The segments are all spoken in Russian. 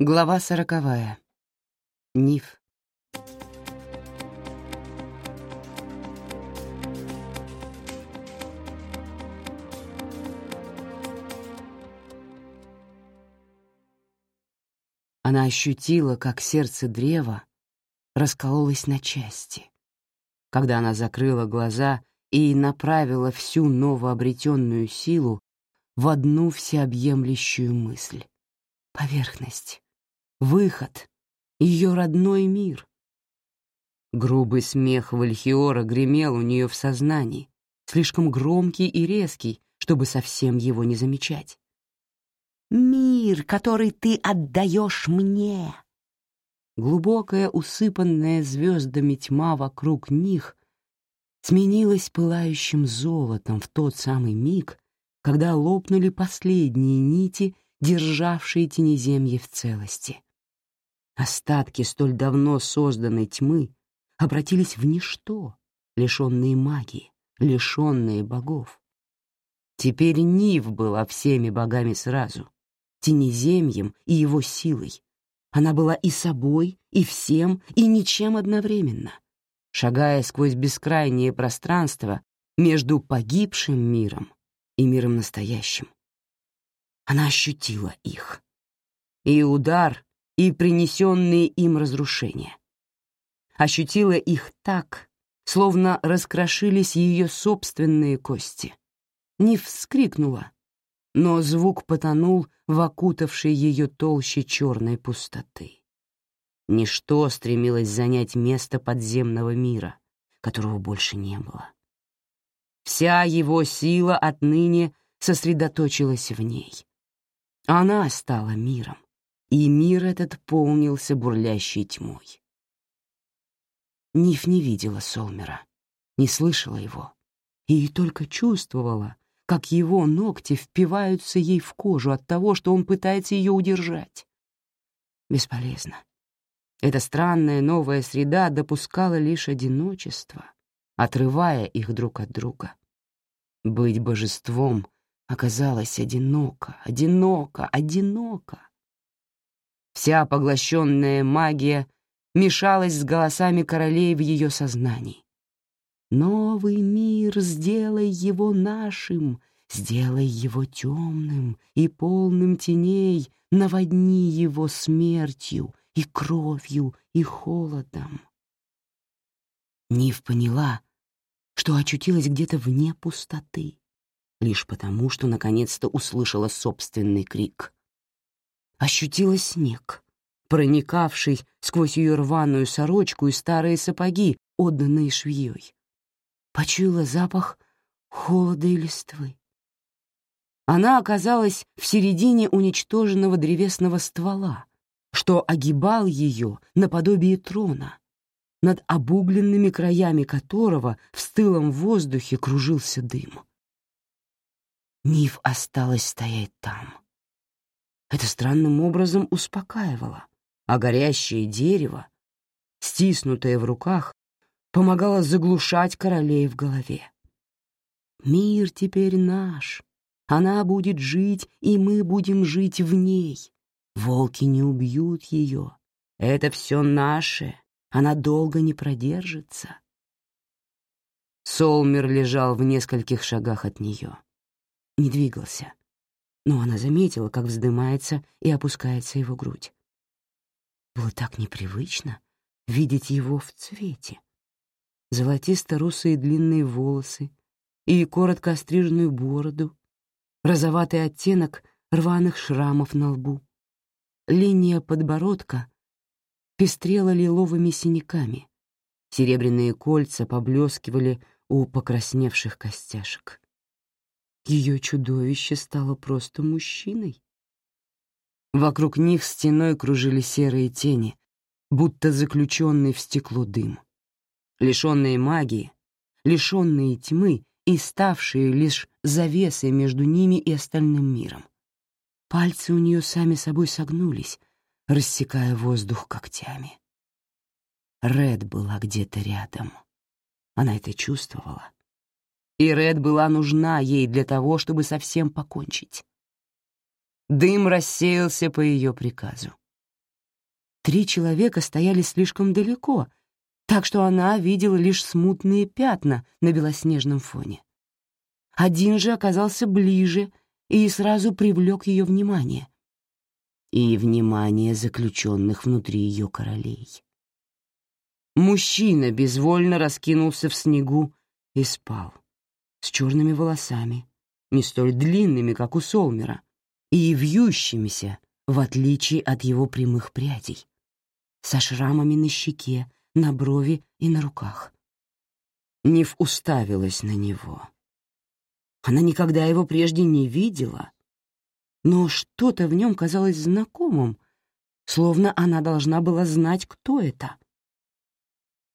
Глава сороковая. Ниф. Она ощутила, как сердце древа раскололось на части. Когда она закрыла глаза и направила всю новообретенную силу в одну всеобъемлющую мысль — поверхность выход, ее родной мир. Грубый смех Вальхиора гремел у нее в сознании, слишком громкий и резкий, чтобы совсем его не замечать. «Мир, который ты отдаешь мне!» Глубокая, усыпанная звездами тьма вокруг них сменилась пылающим золотом в тот самый миг, когда лопнули последние нити, державшие тенеземье в целости. Остатки столь давно созданной тьмы обратились в ничто, лишенные магии, лишенные богов. Теперь Нив была всеми богами сразу, тенеземьем и его силой. Она была и собой, и всем, и ничем одновременно, шагая сквозь бескрайнее пространство между погибшим миром и миром настоящим. Она ощутила их. И удар и принесенные им разрушения. Ощутила их так, словно раскрошились ее собственные кости. Не вскрикнула, но звук потонул в окутавшей ее толще черной пустоты. Ничто стремилось занять место подземного мира, которого больше не было. Вся его сила отныне сосредоточилась в ней. Она стала миром и мир этот полнился бурлящей тьмой. Ниф не видела Солмера, не слышала его, и только чувствовала, как его ногти впиваются ей в кожу от того, что он пытается ее удержать. Бесполезно. Эта странная новая среда допускала лишь одиночество, отрывая их друг от друга. Быть божеством оказалось одиноко, одиноко, одиноко. Вся поглощенная магия мешалась с голосами королей в ее сознании. «Новый мир, сделай его нашим, сделай его темным и полным теней, наводни его смертью и кровью и холодом». Нив поняла, что очутилась где-то вне пустоты, лишь потому, что наконец-то услышала собственный крик — ощутила снег, проникавший сквозь ее рваную сорочку и старые сапоги, отданные швеей. Почуяла запах холода и листвы. Она оказалась в середине уничтоженного древесного ствола, что огибал ее наподобие трона, над обугленными краями которого в стылом воздухе кружился дым. Нив осталась стоять там это странным образом успокаивало, а горящее дерево, стиснутое в руках, помогало заглушать королей в голове. «Мир теперь наш. Она будет жить, и мы будем жить в ней. Волки не убьют ее. Это все наше. Она долго не продержится». Солмер лежал в нескольких шагах от нее. Не двигался но она заметила, как вздымается и опускается его грудь. Было так непривычно видеть его в цвете. Золотисто-русые длинные волосы и коротко остриженную бороду, розоватый оттенок рваных шрамов на лбу. Линия подбородка пестрела лиловыми синяками, серебряные кольца поблескивали у покрасневших костяшек ее чудовище стало просто мужчиной. Вокруг них стеной кружили серые тени, будто заключенный в стекло дым. Лишенные магии, лишенные тьмы и ставшие лишь завесой между ними и остальным миром. Пальцы у нее сами собой согнулись, рассекая воздух когтями. Ред была где-то рядом. Она это чувствовала и Ред была нужна ей для того, чтобы совсем покончить. Дым рассеялся по ее приказу. Три человека стояли слишком далеко, так что она видела лишь смутные пятна на белоснежном фоне. Один же оказался ближе и сразу привлек ее внимание. И внимание заключенных внутри ее королей. Мужчина безвольно раскинулся в снегу и спал, с черными волосами, не столь длинными, как у Солмера, и вьющимися, в отличие от его прямых прядей, со шрамами на щеке, на брови и на руках. Нив уставилась на него. Она никогда его прежде не видела, но что-то в нем казалось знакомым, словно она должна была знать, кто это.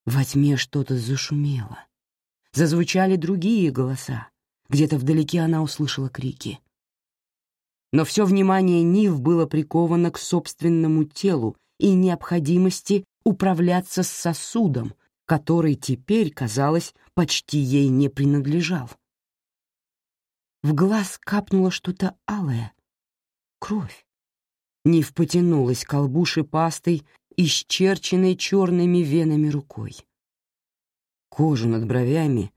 Во тьме что-то зашумело. Зазвучали другие голоса. Где-то вдалеке она услышала крики. Но все внимание Нив было приковано к собственному телу и необходимости управляться с сосудом, который теперь, казалось, почти ей не принадлежал. В глаз капнуло что-то алое. Кровь. Нив потянулась к колбу шипастой исчерченной черными венами рукой. Кожу над бровями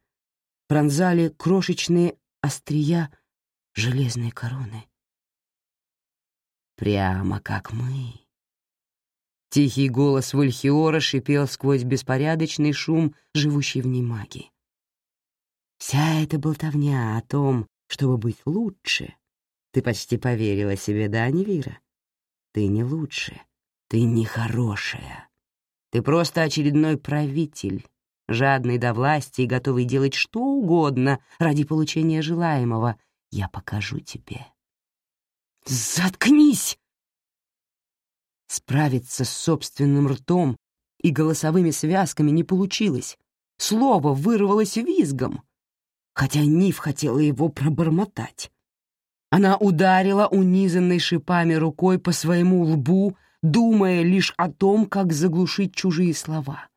пронзали крошечные острия железной короны. Прямо как мы. Тихий голос Вальхиора шипел сквозь беспорядочный шум, живущий в ней магии. Вся эта болтовня о том, чтобы быть лучше, ты почти поверила себе, да, Невира? Ты не лучше. Ты нехорошая. Ты просто очередной правитель, жадный до власти и готовый делать что угодно ради получения желаемого. Я покажу тебе. Заткнись! Справиться с собственным ртом и голосовыми связками не получилось. Слово вырвалось визгом, хотя Нив хотела его пробормотать. Она ударила унизанной шипами рукой по своему лбу, думая лишь о том, как заглушить чужие слова.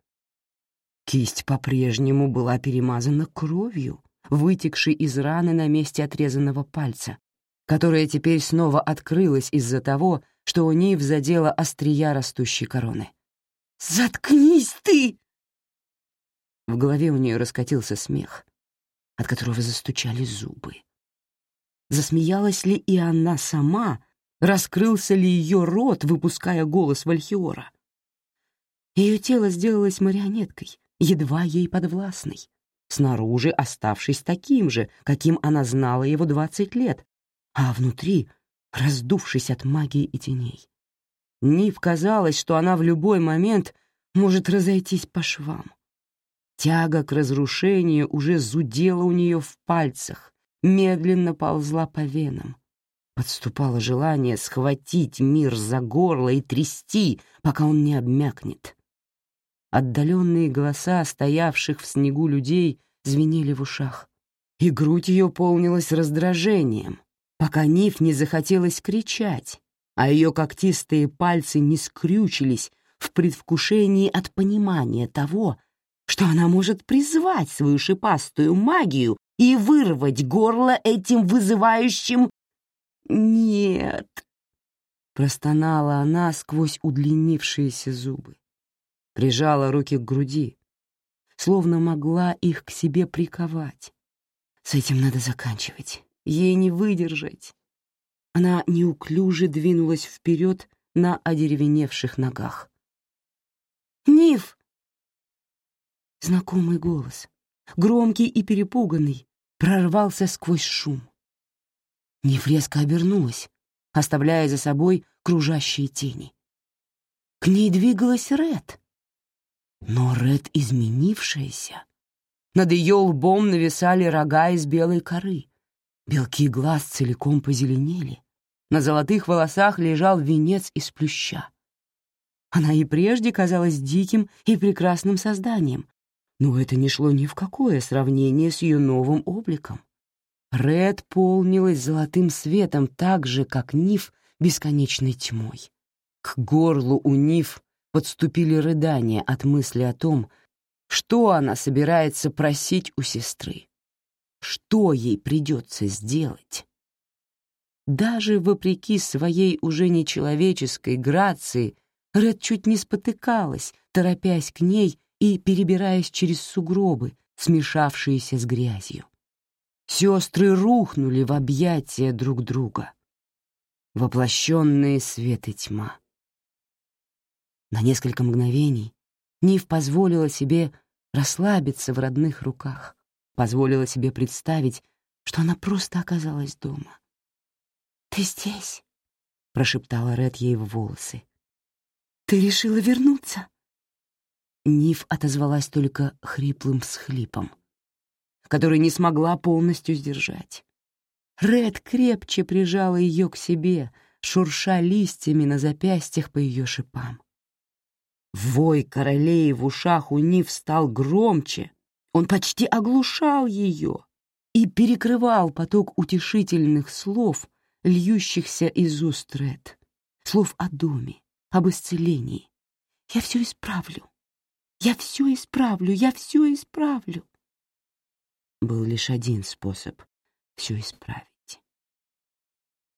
Кисть по-прежнему была перемазана кровью, вытекшей из раны на месте отрезанного пальца, которая теперь снова открылась из-за того, что у ней взадела острия растущей короны. «Заткнись ты!» В голове у нее раскатился смех, от которого застучали зубы. Засмеялась ли и она сама, Раскрылся ли ее рот, выпуская голос Вальхиора? Ее тело сделалось марионеткой, едва ей подвластной, снаружи оставшись таким же, каким она знала его двадцать лет, а внутри раздувшись от магии и теней. Нив казалось, что она в любой момент может разойтись по швам. Тяга к разрушению уже зудела у нее в пальцах, медленно ползла по венам. Подступало желание схватить мир за горло и трясти, пока он не обмякнет. Отдаленные голоса стоявших в снегу людей звенели в ушах, и грудь ее полнилась раздражением, пока Ниф не захотелось кричать, а ее когтистые пальцы не скрючились в предвкушении от понимания того, что она может призвать свою шипастую магию и вырвать горло этим вызывающим «Нет!» — простонала она сквозь удлинившиеся зубы. Прижала руки к груди, словно могла их к себе приковать. С этим надо заканчивать. Ей не выдержать. Она неуклюже двинулась вперед на одеревеневших ногах. «Ниф!» Знакомый голос, громкий и перепуганный, прорвался сквозь шум. Ниф резко обернулась, оставляя за собой кружащие тени. К ней двигалась Ред. Но Ред изменившаяся. Над ее лбом нависали рога из белой коры. Белки глаз целиком позеленели. На золотых волосах лежал венец из плюща. Она и прежде казалась диким и прекрасным созданием, но это не шло ни в какое сравнение с ее новым обликом. Ред полнилась золотым светом так же, как Ниф бесконечной тьмой. К горлу у Ниф подступили рыдания от мысли о том, что она собирается просить у сестры, что ей придется сделать. Даже вопреки своей уже нечеловеческой грации, Ред чуть не спотыкалась, торопясь к ней и перебираясь через сугробы, смешавшиеся с грязью. Сестры рухнули в объятия друг друга. Воплощенные свет и тьма. На несколько мгновений Нив позволила себе расслабиться в родных руках, позволила себе представить, что она просто оказалась дома. «Ты здесь?» — прошептала Ред ей в волосы. «Ты решила вернуться?» Ниф отозвалась только хриплым всхлипом, который не смогла полностью сдержать. Ред крепче прижала ее к себе, шурша листьями на запястьях по ее шипам. Вой королей в ушах у Нив стал громче, он почти оглушал ее и перекрывал поток утешительных слов, льющихся из уст Ред, слов о доме, об исцелении. «Я все исправлю! Я все исправлю! Я все исправлю!» Был лишь один способ все исправить.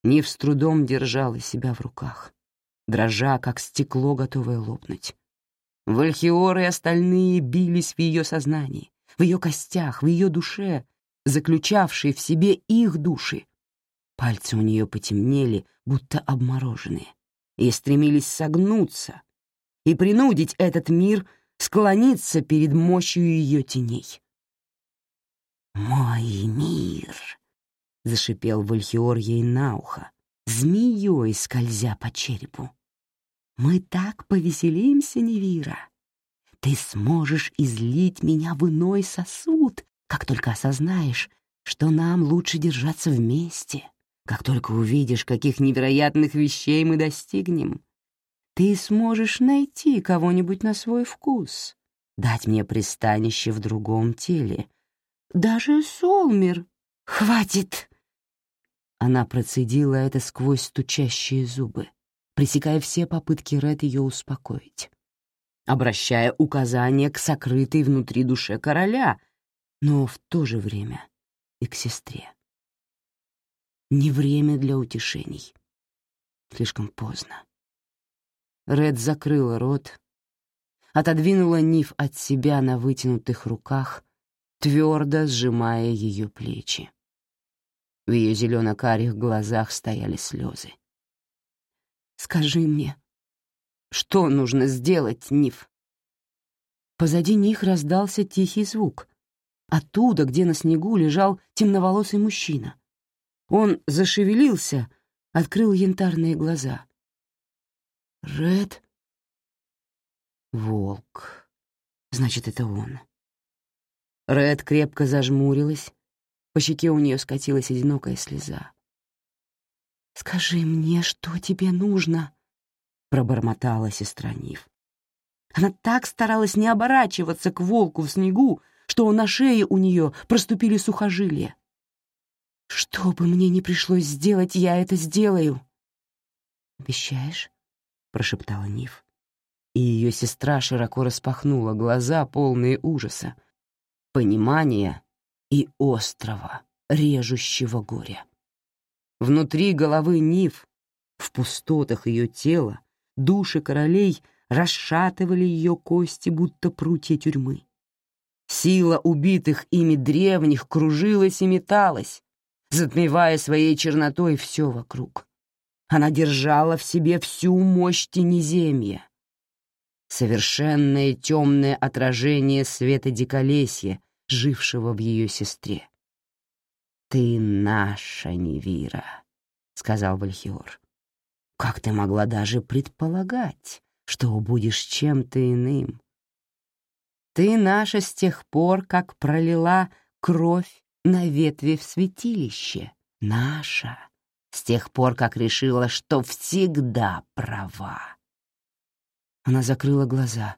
Нив с трудом держала себя в руках, дрожа, как стекло, готовое лопнуть. Вальхиор и остальные бились в ее сознании, в ее костях, в ее душе, заключавшей в себе их души. Пальцы у нее потемнели, будто обмороженные, и стремились согнуться и принудить этот мир склониться перед мощью ее теней. «Мой мир!» — зашипел Вальхиор ей на ухо, змеей скользя по черепу. Мы так повеселимся, Невира. Ты сможешь излить меня в иной сосуд, как только осознаешь, что нам лучше держаться вместе, как только увидишь, каких невероятных вещей мы достигнем. Ты сможешь найти кого-нибудь на свой вкус, дать мне пристанище в другом теле. Даже Солмер. Хватит! Она процедила это сквозь стучащие зубы пресекая все попытки Ред ее успокоить, обращая указания к сокрытой внутри душе короля, но в то же время и к сестре. Не время для утешений. Слишком поздно. Ред закрыла рот, отодвинула Ниф от себя на вытянутых руках, твердо сжимая ее плечи. В ее зелено-карих глазах стояли слезы. Скажи мне, что нужно сделать, Ниф?» Позади них раздался тихий звук. Оттуда, где на снегу лежал темноволосый мужчина. Он зашевелился, открыл янтарные глаза. «Ред?» «Волк. Значит, это он». Ред крепко зажмурилась, по щеке у нее скатилась одинокая слеза. «Скажи мне, что тебе нужно?» — пробормотала сестра Нив. Она так старалась не оборачиваться к волку в снегу, что на шее у нее проступили сухожилия. «Что бы мне ни пришлось сделать, я это сделаю!» «Обещаешь?» — прошептала Нив. И ее сестра широко распахнула глаза, полные ужаса, понимания и острого, режущего горя. Внутри головы Нив, в пустотах ее тела, души королей расшатывали ее кости, будто прутья тюрьмы. Сила убитых ими древних кружилась и металась, затмевая своей чернотой все вокруг. Она держала в себе всю мощь тенеземья. Совершенное темное отражение света диколесья, жившего в ее сестре. «Ты наша Невира», — сказал Вальхиор. «Как ты могла даже предполагать, что будешь чем-то иным? Ты наша с тех пор, как пролила кровь на ветви в святилище. Наша с тех пор, как решила, что всегда права». Она закрыла глаза,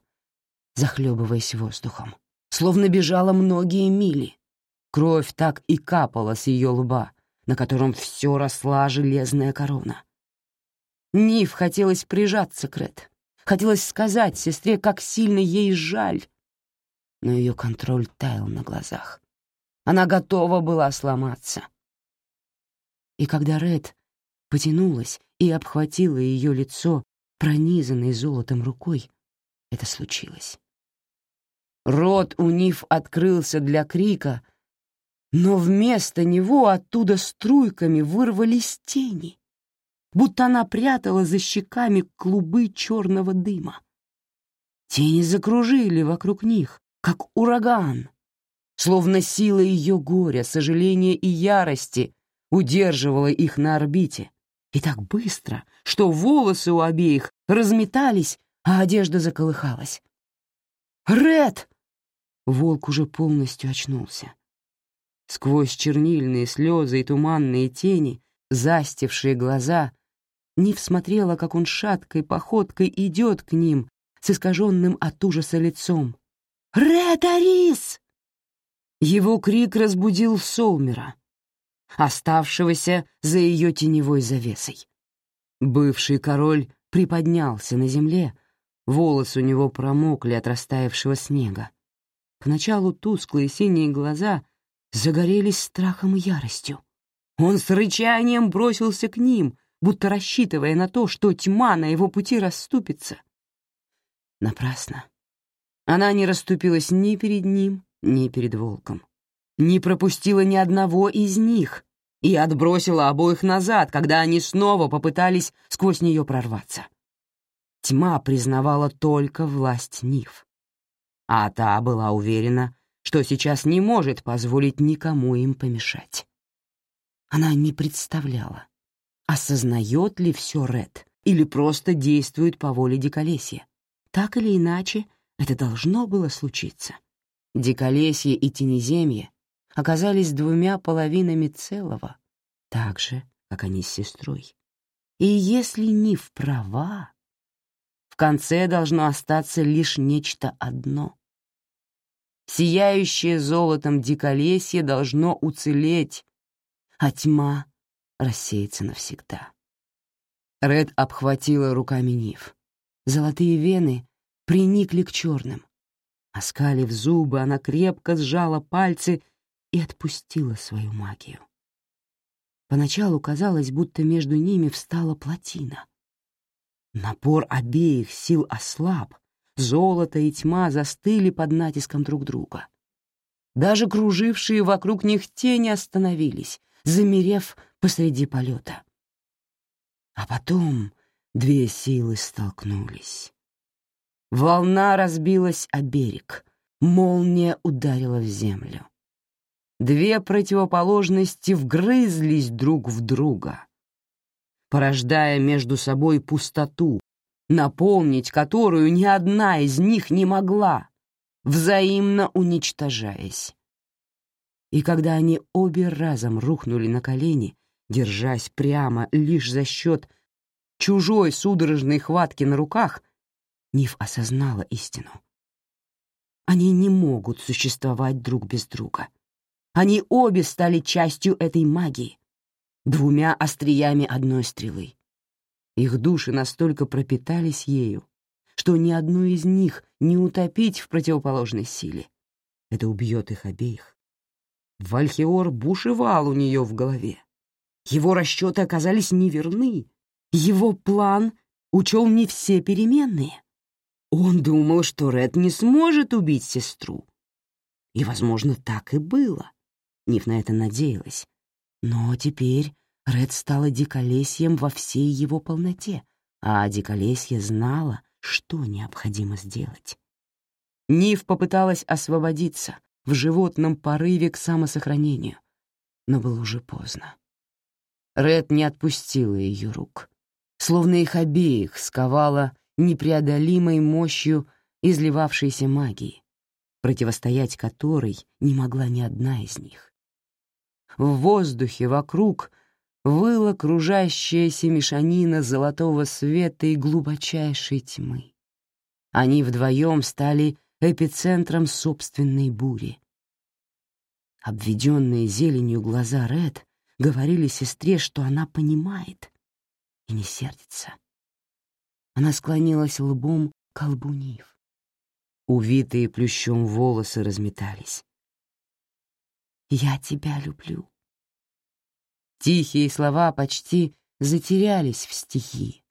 захлебываясь воздухом, словно бежала многие мили. Кровь так и капала с ее лба, на котором все росла железная корона. Нив хотелось прижаться к Ред, хотелось сказать сестре, как сильно ей жаль, но ее контроль таял на глазах. Она готова была сломаться. И когда Ред потянулась и обхватила ее лицо пронизанной золотом рукой, это случилось. Рот у Ниф открылся для крика, но вместо него оттуда струйками вырвались тени, будто она прятала за щеками клубы черного дыма. Тени закружили вокруг них, как ураган, словно сила ее горя, сожаления и ярости удерживала их на орбите, и так быстро, что волосы у обеих разметались, а одежда заколыхалась. «Ред!» Волк уже полностью очнулся. Сквозь чернильные слезы и туманные тени, застившие глаза, Нив смотрела, как он шаткой походкой идет к ним с искаженным от ужаса лицом. «Ред Арис!» Его крик разбудил Солмера, оставшегося за ее теневой завесой. Бывший король приподнялся на земле, волосы у него промокли от растаявшего снега. Поначалу тусклые синие глаза загорелись страхом и яростью. Он с рычанием бросился к ним, будто рассчитывая на то, что тьма на его пути расступится. Напрасно. Она не расступилась ни перед ним, ни перед волком. Не пропустила ни одного из них и отбросила обоих назад, когда они снова попытались сквозь нее прорваться. Тьма признавала только власть Нив а та была уверена, что сейчас не может позволить никому им помешать. Она не представляла, осознает ли все Ред или просто действует по воле Диколесья. Так или иначе, это должно было случиться. Диколесье и Тенеземье оказались двумя половинами целого, так же, как они с сестрой. И если Нив права, в конце должно остаться лишь нечто одно. Сияющее золотом диколесье должно уцелеть, а тьма рассеется навсегда. Ред обхватила руками Нив. Золотые вены приникли к черным. Оскалив зубы, она крепко сжала пальцы и отпустила свою магию. Поначалу казалось, будто между ними встала плотина. Напор обеих сил ослаб, золото и тьма застыли под натиском друг друга. Даже кружившие вокруг них тени остановились, замерев посреди полета. А потом две силы столкнулись. Волна разбилась о берег, молния ударила в землю. Две противоположности вгрызлись друг в друга порождая между собой пустоту, наполнить которую ни одна из них не могла, взаимно уничтожаясь. И когда они обе разом рухнули на колени, держась прямо лишь за счет чужой судорожной хватки на руках, Ниф осознала истину. Они не могут существовать друг без друга. Они обе стали частью этой магии, двумя остриями одной стрелы. Их души настолько пропитались ею, что ни одну из них не утопить в противоположной силе. Это убьет их обеих. Вальхиор бушевал у нее в голове. Его расчеты оказались неверны. Его план учел не все переменные. Он думал, что Ред не сможет убить сестру. И, возможно, так и было. Ниф на это надеялась. Но теперь Ред стала диколесьем во всей его полноте, а диколесье знала, что необходимо сделать. Нив попыталась освободиться в животном порыве к самосохранению, но было уже поздно. Ред не отпустила ее рук, словно их обеих сковала непреодолимой мощью изливавшейся магии, противостоять которой не могла ни одна из них. В воздухе вокруг выла кружащаяся мешанина золотого света и глубочайшей тьмы. Они вдвоем стали эпицентром собственной бури. Обведенные зеленью глаза Ред говорили сестре, что она понимает и не сердится. Она склонилась лбом к колбу Нив. Увитые плющом волосы разметались. «Я тебя люблю», Тихие слова почти затерялись в стихии.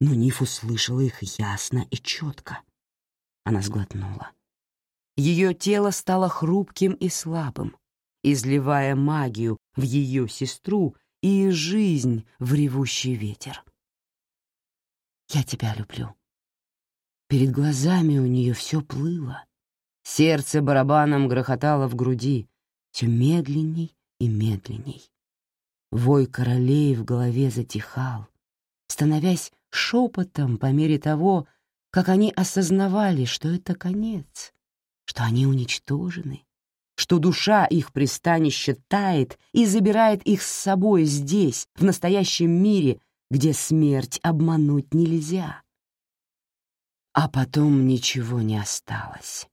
но Ниф услышала их ясно и четко. Она сглотнула. Ее тело стало хрупким и слабым, изливая магию в ее сестру и жизнь в ревущий ветер. «Я тебя люблю». Перед глазами у нее все плыло. Сердце барабаном грохотало в груди, все медленней и медленней. Вой королей в голове затихал, становясь шепотом по мере того, как они осознавали, что это конец, что они уничтожены, что душа их пристанища тает и забирает их с собой здесь, в настоящем мире, где смерть обмануть нельзя. А потом ничего не осталось.